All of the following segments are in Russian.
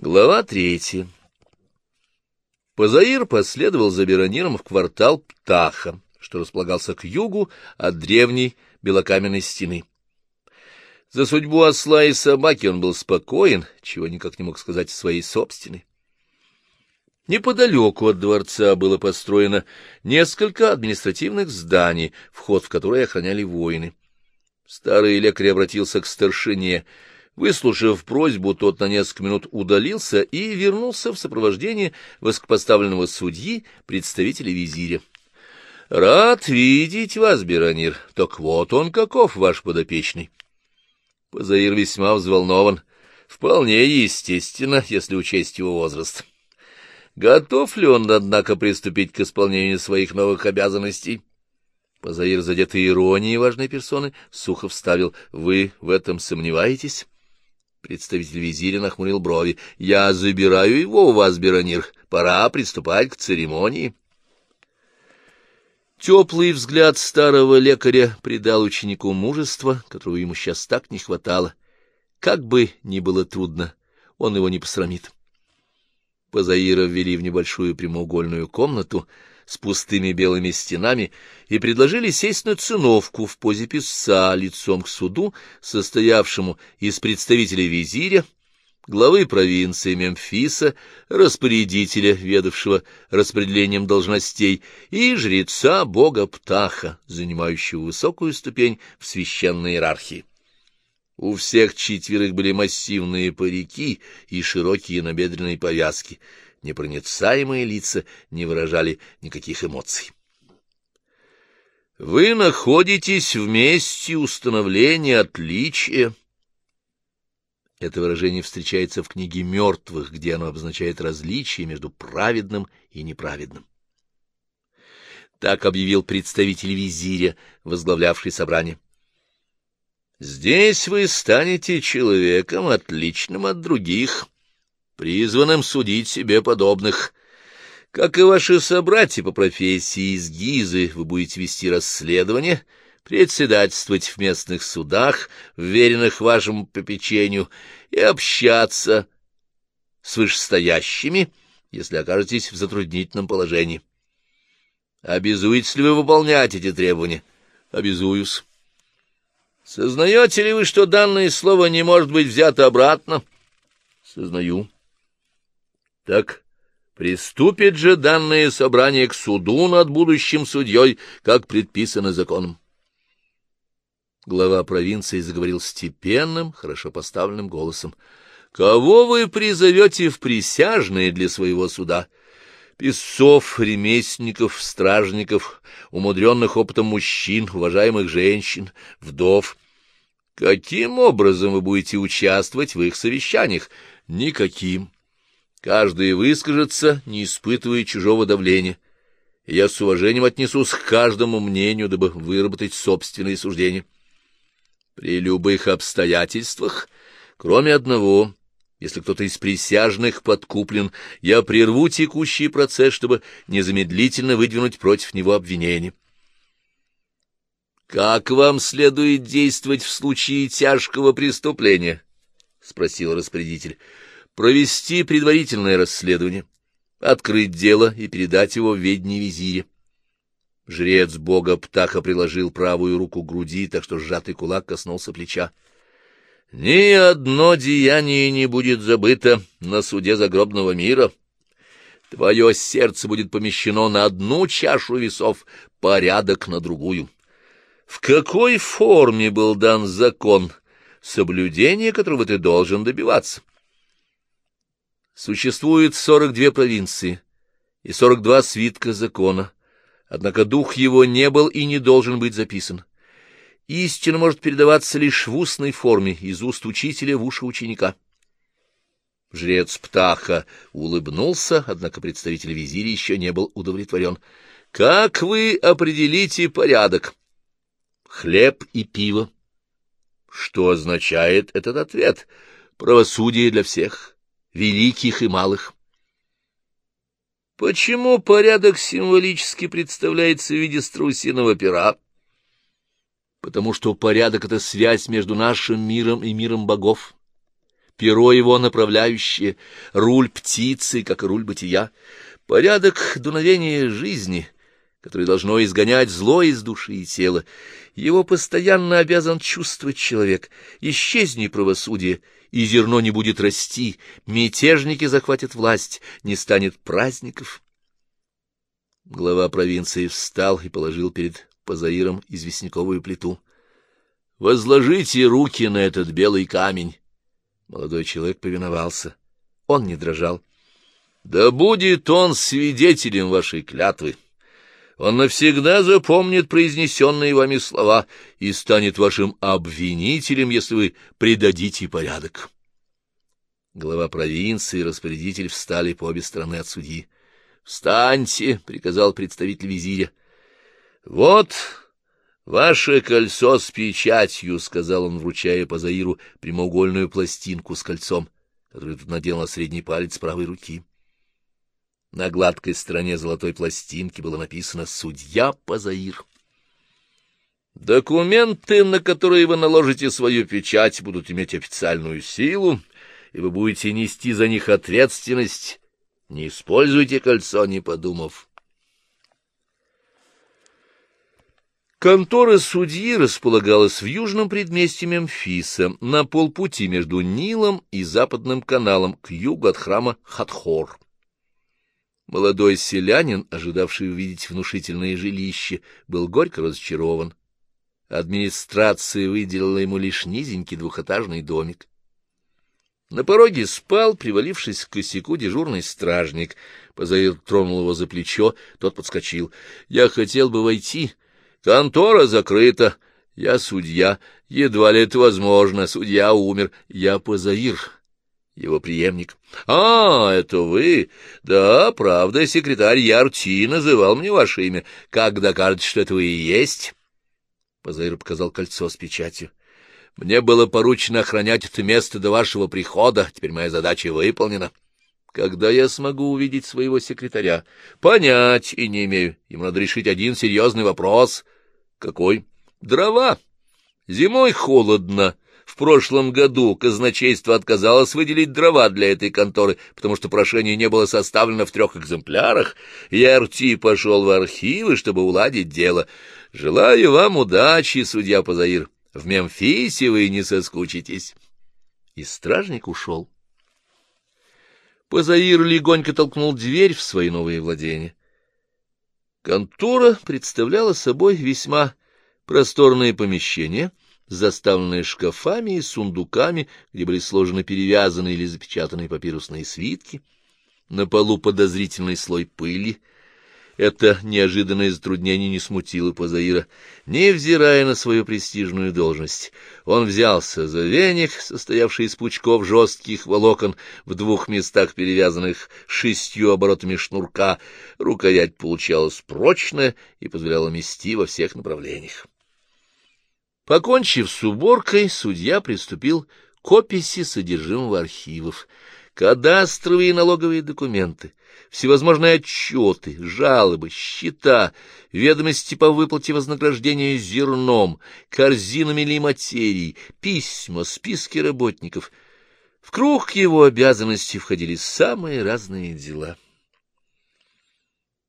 Глава третья. Позаир последовал за Берониром в квартал Птаха, что располагался к югу от древней белокаменной стены. За судьбу осла и собаки он был спокоен, чего никак не мог сказать своей собственной. Неподалеку от дворца было построено несколько административных зданий, вход в которые охраняли воины. Старый лекарь обратился к старшине — Выслушав просьбу, тот на несколько минут удалился и вернулся в сопровождении высокопоставленного судьи, представителя визиря. — Рад видеть вас, Беронир. Так вот он каков, ваш подопечный. Позаир весьма взволнован. Вполне естественно, если учесть его возраст. Готов ли он, однако, приступить к исполнению своих новых обязанностей? Позаир, задетый иронией важной персоны, сухо вставил. — Вы в этом сомневаетесь? Представитель визиря нахмурил брови. — Я забираю его у вас, Беронир. Пора приступать к церемонии. Теплый взгляд старого лекаря придал ученику мужества, которого ему сейчас так не хватало. Как бы ни было трудно, он его не посрамит. Позаира ввели в небольшую прямоугольную комнату, с пустыми белыми стенами и предложили сесть на циновку в позе писца лицом к суду, состоявшему из представителей визиря, главы провинции Мемфиса, распорядителя, ведавшего распределением должностей, и жреца бога Птаха, занимающего высокую ступень в священной иерархии. У всех четверых были массивные парики и широкие набедренные повязки — непроницаемые лица не выражали никаких эмоций. Вы находитесь в месте установления отличия. Это выражение встречается в книге мертвых, где оно обозначает различие между праведным и неправедным. Так объявил представитель визиря, возглавлявший собрание. Здесь вы станете человеком, отличным от других, призванным судить себе подобных. Как и ваши собратья по профессии из Гизы, вы будете вести расследование, председательствовать в местных судах, вверенных вашему попечению, и общаться с вышестоящими, если окажетесь в затруднительном положении. Обязуетесь ли вы выполнять эти требования? Обязуюсь. Сознаете ли вы, что данное слово не может быть взято обратно? Сознаю. Так приступит же данное собрание к суду над будущим судьей, как предписано законом. Глава провинции заговорил степенным, хорошо поставленным голосом. — Кого вы призовете в присяжные для своего суда? Песцов, ремесленников, стражников, умудренных опытом мужчин, уважаемых женщин, вдов. Каким образом вы будете участвовать в их совещаниях? Никаким. Каждый выскажется, не испытывая чужого давления. я с уважением отнесусь к каждому мнению, дабы выработать собственные суждения. При любых обстоятельствах, кроме одного, если кто-то из присяжных подкуплен, я прерву текущий процесс, чтобы незамедлительно выдвинуть против него обвинение. «Как вам следует действовать в случае тяжкого преступления?» — спросил распорядитель провести предварительное расследование, открыть дело и передать его в ведение визиря. Жрец бога Птаха приложил правую руку к груди, так что сжатый кулак коснулся плеча. «Ни одно деяние не будет забыто на суде загробного мира. Твое сердце будет помещено на одну чашу весов, порядок на другую. В какой форме был дан закон, соблюдение которого ты должен добиваться?» Существует сорок две провинции и сорок два свитка закона, однако дух его не был и не должен быть записан. Истина может передаваться лишь в устной форме, из уст учителя в уши ученика. Жрец Птаха улыбнулся, однако представитель визиря еще не был удовлетворен. — Как вы определите порядок? — Хлеб и пиво. Что означает этот ответ? Правосудие для всех великих и малых. Почему порядок символически представляется в виде страусиного пера? Потому что порядок — это связь между нашим миром и миром богов. перо его направляющее, руль птицы, как руль бытия, порядок дуновения жизни, который должно изгонять зло из души и тела. Его постоянно обязан чувствовать человек. Исчезни правосудие, и зерно не будет расти, мятежники захватят власть, не станет праздников. Глава провинции встал и положил перед Пазаиром известняковую плиту. — Возложите руки на этот белый камень. Молодой человек повиновался. Он не дрожал. — Да будет он свидетелем вашей клятвы. Он навсегда запомнит произнесенные вами слова и станет вашим обвинителем, если вы предадите порядок. Глава провинции и распорядитель встали по обе стороны от судьи. «Встаньте!» — приказал представитель визиря. «Вот ваше кольцо с печатью», — сказал он, вручая по Заиру прямоугольную пластинку с кольцом, которую тут надел на средний палец правой руки. На гладкой стороне золотой пластинки было написано «Судья Пазаир». Документы, на которые вы наложите свою печать, будут иметь официальную силу, и вы будете нести за них ответственность не используйте кольцо, не подумав. Контора судьи располагалась в южном предместье Мемфиса, на полпути между Нилом и Западным каналом, к югу от храма Хатхор. Молодой селянин, ожидавший увидеть внушительное жилище, был горько разочарован. Администрация выделила ему лишь низенький двухэтажный домик. На пороге спал, привалившись к косяку, дежурный стражник. Позаир тронул его за плечо, тот подскочил. — Я хотел бы войти. Контора закрыта. Я судья. Едва ли это возможно. Судья умер. Я Позаир, его преемник. — А, это вы? Да, правда, секретарь Ярти называл мне ваше имя. Как докажете, что это вы и есть? Позаир показал кольцо с печатью. Мне было поручено охранять это место до вашего прихода. Теперь моя задача выполнена. Когда я смогу увидеть своего секретаря? Понять и не имею. Ему надо решить один серьезный вопрос. Какой? Дрова. Зимой холодно. В прошлом году казначейство отказалось выделить дрова для этой конторы, потому что прошение не было составлено в трех экземплярах. Я Арти пошел в архивы, чтобы уладить дело. Желаю вам удачи, судья Пазаир. В Мемфисе вы не соскучитесь. И стражник ушел. Позаир легонько толкнул дверь в свои новые владения. Контора представляла собой весьма просторное помещение, заставленное шкафами и сундуками, где были сложены перевязанные или запечатанные папирусные свитки. На полу подозрительный слой пыли — это неожиданное затруднение не смутило Пазаира, невзирая на свою престижную должность. Он взялся за веник, состоявший из пучков жестких волокон, в двух местах перевязанных шестью оборотами шнурка. Рукоять получалась прочная и позволяла мести во всех направлениях. Покончив с уборкой, судья приступил к описи содержимого архивов. Кадастровые и налоговые документы, всевозможные отчеты, жалобы, счета, ведомости по выплате вознаграждения зерном, корзинами или материей, письма, списки работников. В круг его обязанностей входили самые разные дела.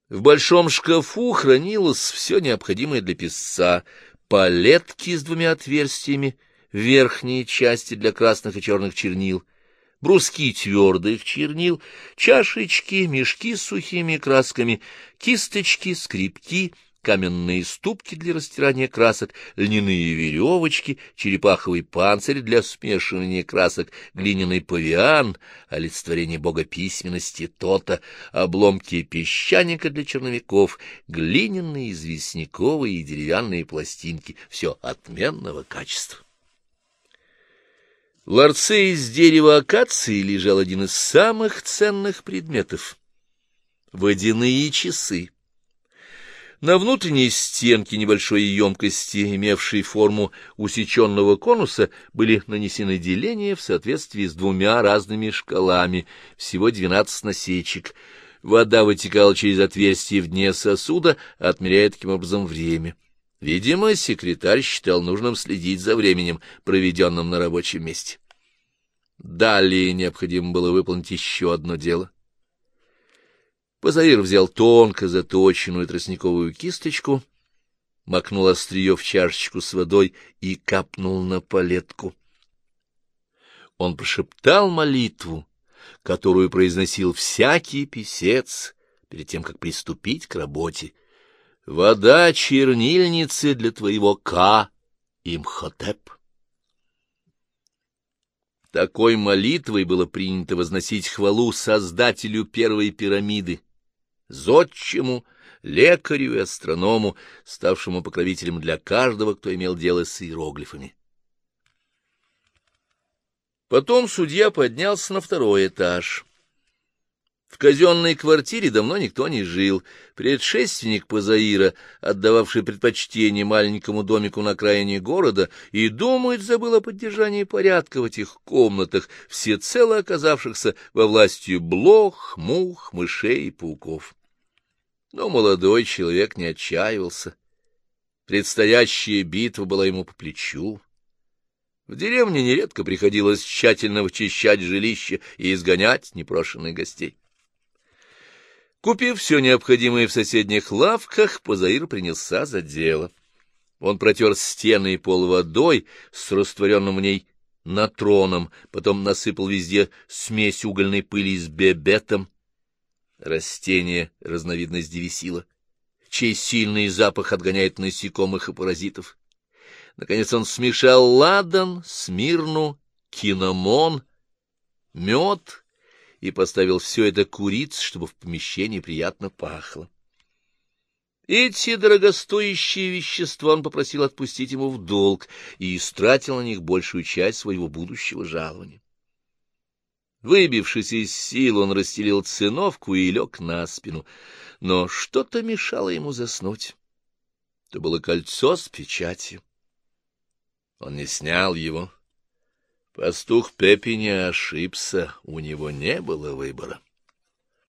В большом шкафу хранилось все необходимое для писца, палетки с двумя отверстиями, верхние части для красных и черных чернил — бруски твердых чернил, чашечки, мешки с сухими красками, кисточки, скрипки, каменные ступки для растирания красок, льняные веревочки, черепаховый панцирь для смешивания красок, глиняный павиан, олицетворение бога письменности Тота, обломки песчаника для черновиков, глиняные, известняковые и деревянные пластинки — все отменного качества. В ларце из дерева акации лежал один из самых ценных предметов — водяные часы. На внутренней стенке небольшой емкости, имевшей форму усеченного конуса, были нанесены деления в соответствии с двумя разными шкалами, всего двенадцать насечек. Вода вытекала через отверстие в дне сосуда, отмеряя таким образом время. Видимо, секретарь считал нужным следить за временем, проведенным на рабочем месте. Далее необходимо было выполнить еще одно дело. Позаир взял тонко заточенную тростниковую кисточку, макнул острие в чашечку с водой и капнул на палетку. Он прошептал молитву, которую произносил всякий писец перед тем, как приступить к работе. «Вода чернильницы для твоего Ка, Имхотеп». Такой молитвой было принято возносить хвалу создателю первой пирамиды, зодчему, лекарю и астроному, ставшему покровителем для каждого, кто имел дело с иероглифами. Потом судья поднялся на второй этаж. В казенной квартире давно никто не жил. Предшественник Пазаира, отдававший предпочтение маленькому домику на окраине города, и думать забыл о поддержании порядка в этих комнатах, всецело оказавшихся во властью блох, мух, мышей и пауков. Но молодой человек не отчаивался. Предстоящая битва была ему по плечу. В деревне нередко приходилось тщательно вычищать жилище и изгонять непрошенных гостей. Купив все необходимое в соседних лавках, Позаир принялся за дело. Он протер стены и пол водой с растворенным в ней натроном, потом насыпал везде смесь угольной пыли с бебетом. Растение — разновидность девисила, чей сильный запах отгоняет насекомых и паразитов. Наконец он смешал ладан, смирну, киномон, мед и поставил все это куриц, чтобы в помещении приятно пахло. Эти дорогостоящие вещества он попросил отпустить ему в долг и истратил на них большую часть своего будущего жалования. Выбившись из сил, он расстелил циновку и лег на спину, но что-то мешало ему заснуть. Это было кольцо с печатью. Он не снял его. Пастух Пеппи не ошибся, у него не было выбора.